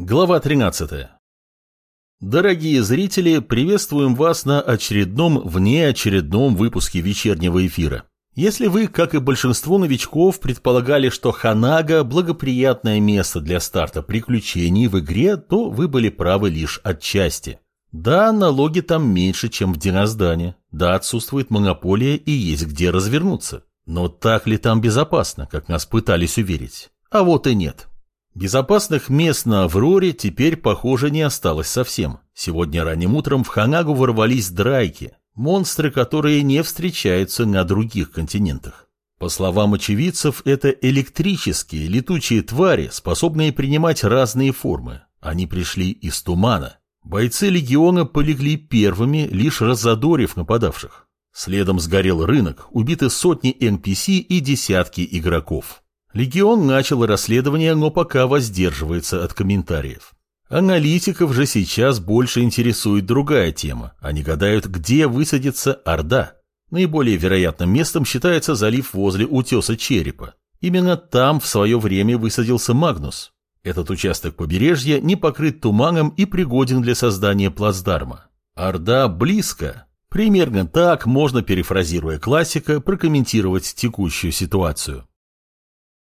Глава 13. Дорогие зрители, приветствуем вас на очередном внеочередном выпуске вечернего эфира. Если вы, как и большинство новичков, предполагали, что Ханага – благоприятное место для старта приключений в игре, то вы были правы лишь отчасти. Да, налоги там меньше, чем в Диноздане. Да, отсутствует монополия и есть где развернуться. Но так ли там безопасно, как нас пытались уверить? А вот и нет. Безопасных мест на Авроре теперь, похоже, не осталось совсем. Сегодня ранним утром в Ханагу ворвались драйки, монстры, которые не встречаются на других континентах. По словам очевидцев, это электрические летучие твари, способные принимать разные формы. Они пришли из тумана. Бойцы легиона полегли первыми, лишь разодорив нападавших. Следом сгорел рынок, убиты сотни NPC и десятки игроков. Легион начал расследование, но пока воздерживается от комментариев. Аналитиков же сейчас больше интересует другая тема. Они гадают, где высадится Орда. Наиболее вероятным местом считается залив возле утеса Черепа. Именно там в свое время высадился Магнус. Этот участок побережья не покрыт туманом и пригоден для создания плацдарма. Орда близко. Примерно так можно, перефразируя классика, прокомментировать текущую ситуацию.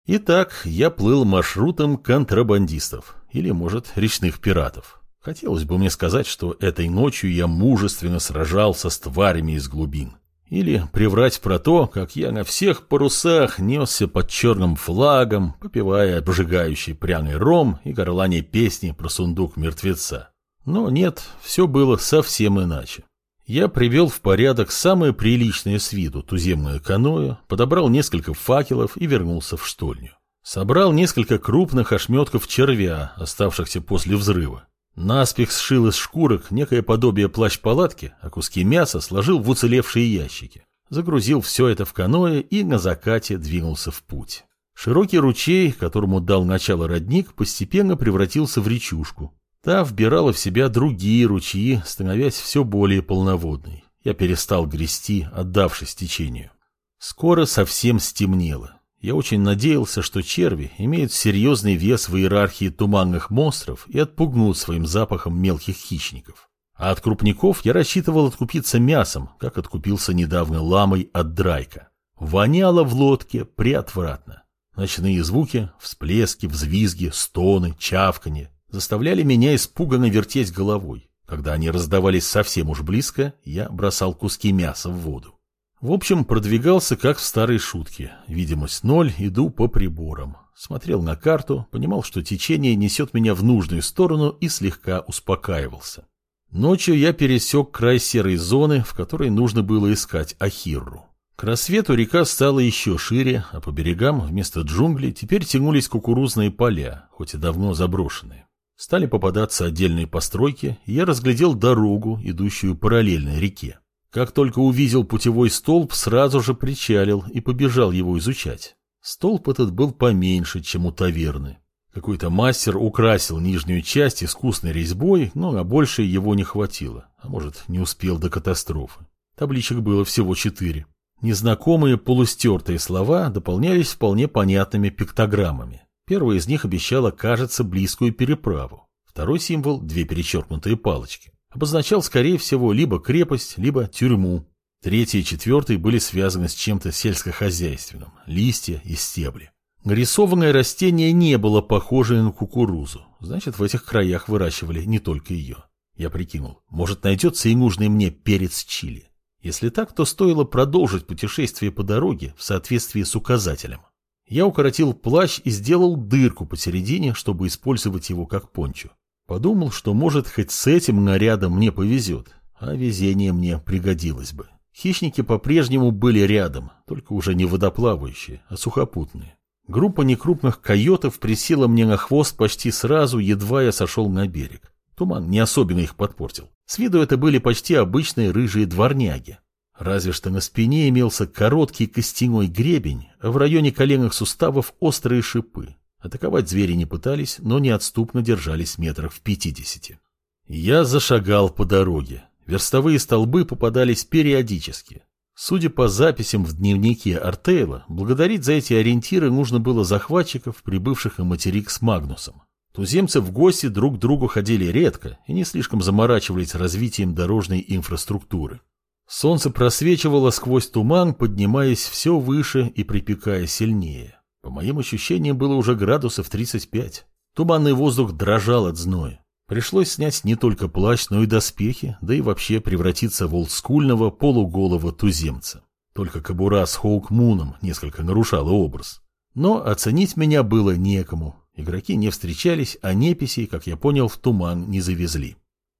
Итак, я плыл маршрутом контрабандистов, или, может, речных пиратов. Хотелось бы мне сказать, что этой ночью я мужественно сражался с тварями из глубин. Или приврать про то, как я на всех парусах несся под черным флагом, попивая обжигающий пряный ром и горлане песни про сундук мертвеца. Но нет, все было совсем иначе. Я привел в порядок самое приличное с виду туземное каноэ, подобрал несколько факелов и вернулся в штольню. Собрал несколько крупных ошметков червя, оставшихся после взрыва. Наспех сшил из шкурок некое подобие плащ-палатки, а куски мяса сложил в уцелевшие ящики. Загрузил все это в каноэ и на закате двинулся в путь. Широкий ручей, которому дал начало родник, постепенно превратился в речушку, Та вбирала в себя другие ручьи, становясь все более полноводной. Я перестал грести, отдавшись течению. Скоро совсем стемнело. Я очень надеялся, что черви имеют серьезный вес в иерархии туманных монстров и отпугнут своим запахом мелких хищников. А от крупников я рассчитывал откупиться мясом, как откупился недавно ламой от драйка. Воняло в лодке приотвратно. Ночные звуки, всплески, взвизги, стоны, чавканье заставляли меня испуганно вертеть головой. Когда они раздавались совсем уж близко, я бросал куски мяса в воду. В общем, продвигался как в старой шутке. Видимость ноль, иду по приборам. Смотрел на карту, понимал, что течение несет меня в нужную сторону и слегка успокаивался. Ночью я пересек край серой зоны, в которой нужно было искать Ахирру. К рассвету река стала еще шире, а по берегам вместо джунглей теперь тянулись кукурузные поля, хоть и давно заброшенные. Стали попадаться отдельные постройки, и я разглядел дорогу, идущую параллельно реке. Как только увидел путевой столб, сразу же причалил и побежал его изучать. Столб этот был поменьше, чем у таверны. Какой-то мастер украсил нижнюю часть искусной резьбой, но на большее его не хватило, а может, не успел до катастрофы. Табличек было всего четыре. Незнакомые полустертые слова дополнялись вполне понятными пиктограммами. Первая из них обещала, кажется, близкую переправу. Второй символ, две перечеркнутые палочки, обозначал, скорее всего, либо крепость, либо тюрьму. Третий и четвертый были связаны с чем-то сельскохозяйственным, листья и стебли. Нарисованное растение не было похоже на кукурузу, значит, в этих краях выращивали не только ее. Я прикинул, может, найдется и нужный мне перец чили. Если так, то стоило продолжить путешествие по дороге в соответствии с указателем. Я укоротил плащ и сделал дырку посередине, чтобы использовать его как пончо. Подумал, что может хоть с этим нарядом мне повезет, а везение мне пригодилось бы. Хищники по-прежнему были рядом, только уже не водоплавающие, а сухопутные. Группа некрупных койотов присела мне на хвост почти сразу, едва я сошел на берег. Туман не особенно их подпортил. С виду это были почти обычные рыжие дворняги. Разве что на спине имелся короткий костяной гребень, а в районе коленных суставов острые шипы. Атаковать звери не пытались, но неотступно держались метрах в пятидесяти. Я зашагал по дороге. Верстовые столбы попадались периодически. Судя по записям в дневнике Артейла, благодарить за эти ориентиры нужно было захватчиков, прибывших на материк с Магнусом. Туземцы в гости друг к другу ходили редко и не слишком заморачивались развитием дорожной инфраструктуры. Солнце просвечивало сквозь туман, поднимаясь все выше и припекая сильнее. По моим ощущениям, было уже градусов 35. Туманный воздух дрожал от зноя. Пришлось снять не только плащ, но и доспехи, да и вообще превратиться в олдскульного полуголого туземца. Только кобура с Хоукмуном несколько нарушала образ. Но оценить меня было некому. Игроки не встречались, а неписи, как я понял, в туман не завезли.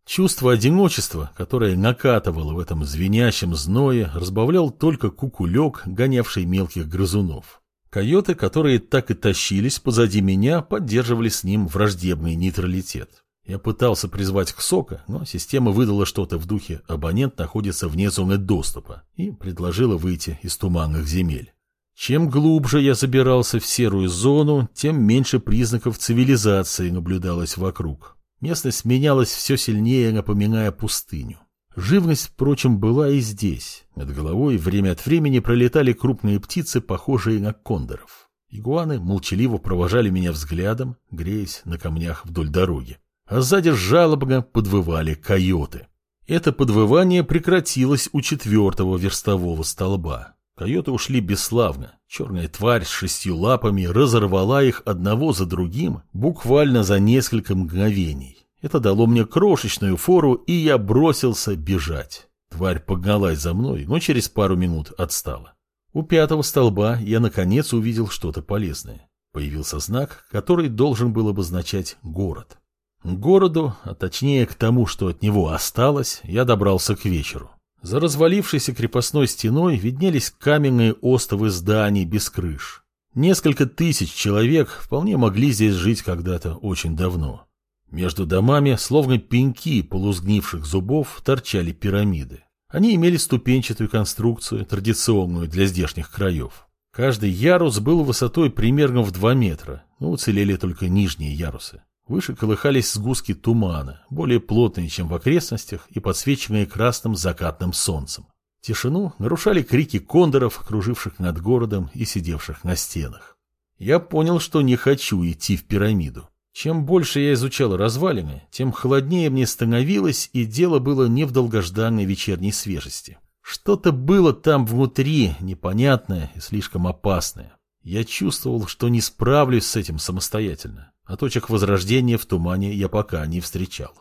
Чувство одиночества, которое накатывало в этом звенящем зное, разбавлял только кукулек, гонявший мелких грызунов. Койоты, которые так и тащились позади меня, поддерживали с ним враждебный нейтралитет. Я пытался призвать Ксока, но система выдала что-то в духе «абонент находится вне зоны доступа» и предложила выйти из туманных земель. Чем глубже я забирался в серую зону, тем меньше признаков цивилизации наблюдалось вокруг. Местность менялась все сильнее, напоминая пустыню. Живность, впрочем, была и здесь. Над головой время от времени пролетали крупные птицы, похожие на кондоров. Игуаны молчаливо провожали меня взглядом, греясь на камнях вдоль дороги. А сзади жалобно подвывали койоты. Это подвывание прекратилось у четвертого верстового столба. Койоты ушли бесславно. Черная тварь с шестью лапами разорвала их одного за другим буквально за несколько мгновений. Это дало мне крошечную фору, и я бросился бежать. Тварь погналась за мной, но через пару минут отстала. У пятого столба я наконец увидел что-то полезное. Появился знак, который должен был обозначать город. К городу, а точнее к тому, что от него осталось, я добрался к вечеру. За развалившейся крепостной стеной виднелись каменные остовы зданий без крыш. Несколько тысяч человек вполне могли здесь жить когда-то очень давно. Между домами, словно пеньки полузгнивших зубов, торчали пирамиды. Они имели ступенчатую конструкцию, традиционную для здешних краев. Каждый ярус был высотой примерно в 2 метра, но уцелели только нижние ярусы. Выше колыхались сгустки тумана, более плотные, чем в окрестностях, и подсвеченные красным закатным солнцем. Тишину нарушали крики кондоров, круживших над городом и сидевших на стенах. Я понял, что не хочу идти в пирамиду. Чем больше я изучал развалины, тем холоднее мне становилось, и дело было не в долгожданной вечерней свежести. Что-то было там внутри, непонятное и слишком опасное. Я чувствовал, что не справлюсь с этим самостоятельно а точек возрождения в тумане я пока не встречал.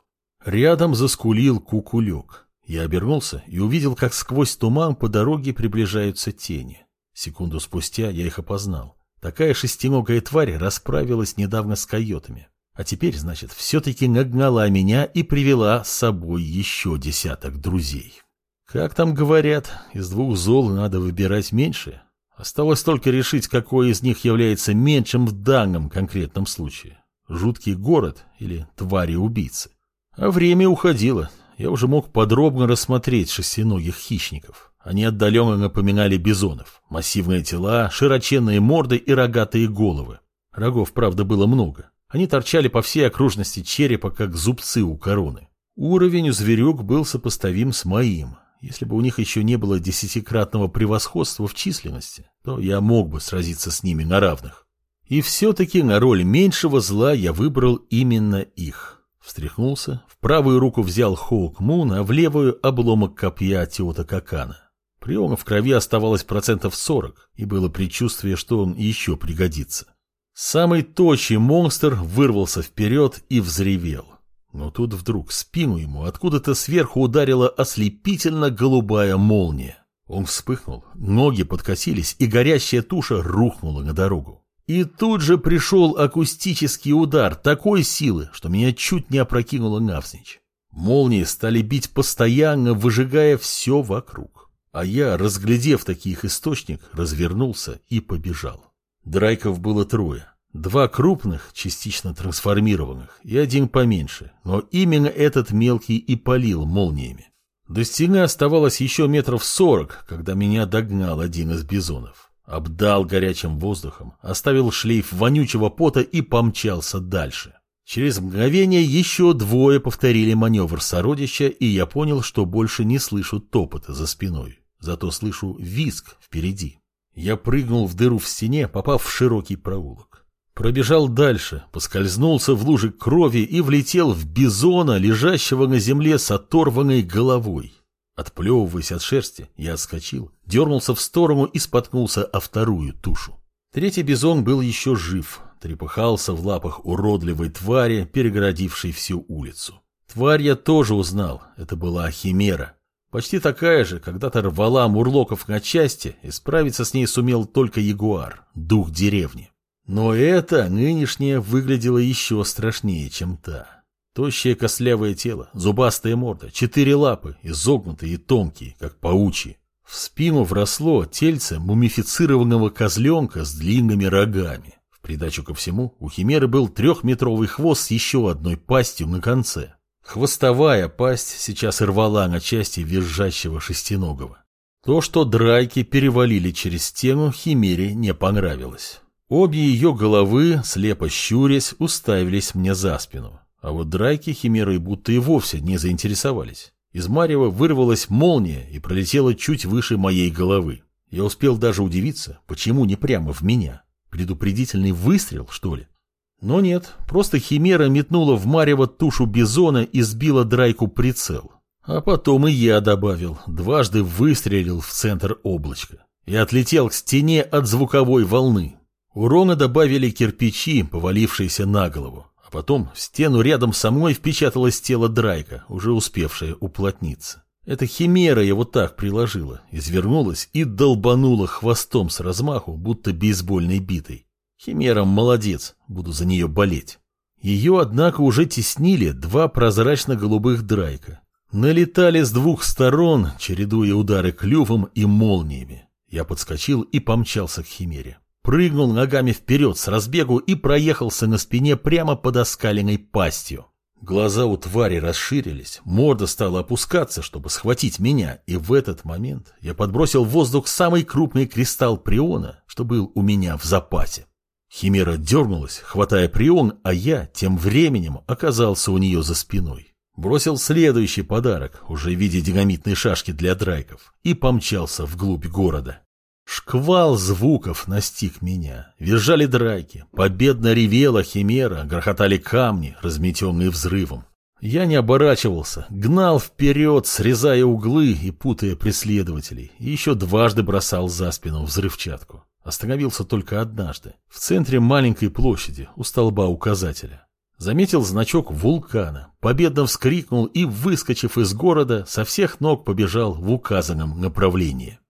Рядом заскулил кукулек. Я обернулся и увидел, как сквозь туман по дороге приближаются тени. Секунду спустя я их опознал. Такая шестиногая тварь расправилась недавно с койотами. А теперь, значит, все-таки нагнала меня и привела с собой еще десяток друзей. Как там говорят, из двух зол надо выбирать меньше. Осталось только решить, какой из них является меньшим в данном конкретном случае. Жуткий город или твари-убийцы. А время уходило. Я уже мог подробно рассмотреть шестиногих хищников. Они отдаленно напоминали бизонов. Массивные тела, широченные морды и рогатые головы. Рогов, правда, было много. Они торчали по всей окружности черепа, как зубцы у короны. Уровень у зверюк был сопоставим с моим, если бы у них еще не было десятикратного превосходства в численности, то я мог бы сразиться с ними на равных. И все-таки на роль меньшего зла я выбрал именно их. Встряхнулся, в правую руку взял Хоук Мун, а в левую обломок копья Теота Какана. Приема в крови оставалось процентов 40, и было предчувствие, что он еще пригодится. Самый точий монстр вырвался вперед и взревел. Но тут вдруг спину ему откуда-то сверху ударила ослепительно голубая молния. Он вспыхнул, ноги подкосились, и горящая туша рухнула на дорогу. И тут же пришел акустический удар такой силы, что меня чуть не опрокинуло навзничь. Молнии стали бить постоянно, выжигая все вокруг. А я, разглядев таких источник, развернулся и побежал. Драйков было трое. Два крупных, частично трансформированных, и один поменьше, но именно этот мелкий и полил молниями. До стены оставалось еще метров сорок, когда меня догнал один из бизонов. Обдал горячим воздухом, оставил шлейф вонючего пота и помчался дальше. Через мгновение еще двое повторили маневр сородича, и я понял, что больше не слышу топота за спиной. Зато слышу визг впереди. Я прыгнул в дыру в стене, попав в широкий проулок. Пробежал дальше, поскользнулся в луже крови и влетел в бизона, лежащего на земле с оторванной головой. Отплевываясь от шерсти, я отскочил, дернулся в сторону и споткнулся о вторую тушу. Третий бизон был еще жив, трепыхался в лапах уродливой твари, перегородившей всю улицу. Тварь я тоже узнал, это была химера. Почти такая же, когда-то рвала мурлоков на части, и справиться с ней сумел только ягуар, дух деревни. Но это нынешнее выглядело еще страшнее, чем та. Тощее костлявое тело, зубастая морда, четыре лапы, изогнутые и тонкие, как паучьи. В спину вросло тельце мумифицированного козленка с длинными рогами. В придачу ко всему, у химеры был трехметровый хвост с еще одной пастью на конце. Хвостовая пасть сейчас рвала на части визжащего шестиногого. То, что драйки перевалили через стену, химере не понравилось. Обе ее головы, слепо щурясь, уставились мне за спину. А вот драки химерой будто и вовсе не заинтересовались. Из Марева вырвалась молния и пролетела чуть выше моей головы. Я успел даже удивиться, почему не прямо в меня. Предупредительный выстрел, что ли? Но нет, просто химера метнула в Марево тушу бизона и сбила драйку прицел. А потом и я добавил, дважды выстрелил в центр облачка. И отлетел к стене от звуковой волны. Урона добавили кирпичи, повалившиеся на голову, а потом в стену рядом со мной впечаталось тело Драйка, уже успевшее уплотниться. Эта химера его так приложила, извернулась и долбанула хвостом с размаху, будто бейсбольной битой. Химера молодец, буду за нее болеть. Ее, однако, уже теснили два прозрачно-голубых Драйка. Налетали с двух сторон, чередуя удары клювом и молниями. Я подскочил и помчался к химере прыгнул ногами вперед с разбегу и проехался на спине прямо под оскаленной пастью. Глаза у твари расширились, морда стала опускаться, чтобы схватить меня, и в этот момент я подбросил в воздух самый крупный кристалл приона, что был у меня в запасе. Химера дернулась, хватая прион, а я тем временем оказался у нее за спиной. Бросил следующий подарок, уже в виде динамитной шашки для драйков, и помчался вглубь города. Шквал звуков настиг меня. Визжали драки, победно ревела химера, грохотали камни, разметенные взрывом. Я не оборачивался, гнал вперед, срезая углы и путая преследователей, и еще дважды бросал за спину взрывчатку. Остановился только однажды, в центре маленькой площади, у столба указателя. Заметил значок вулкана, победно вскрикнул и, выскочив из города, со всех ног побежал в указанном направлении.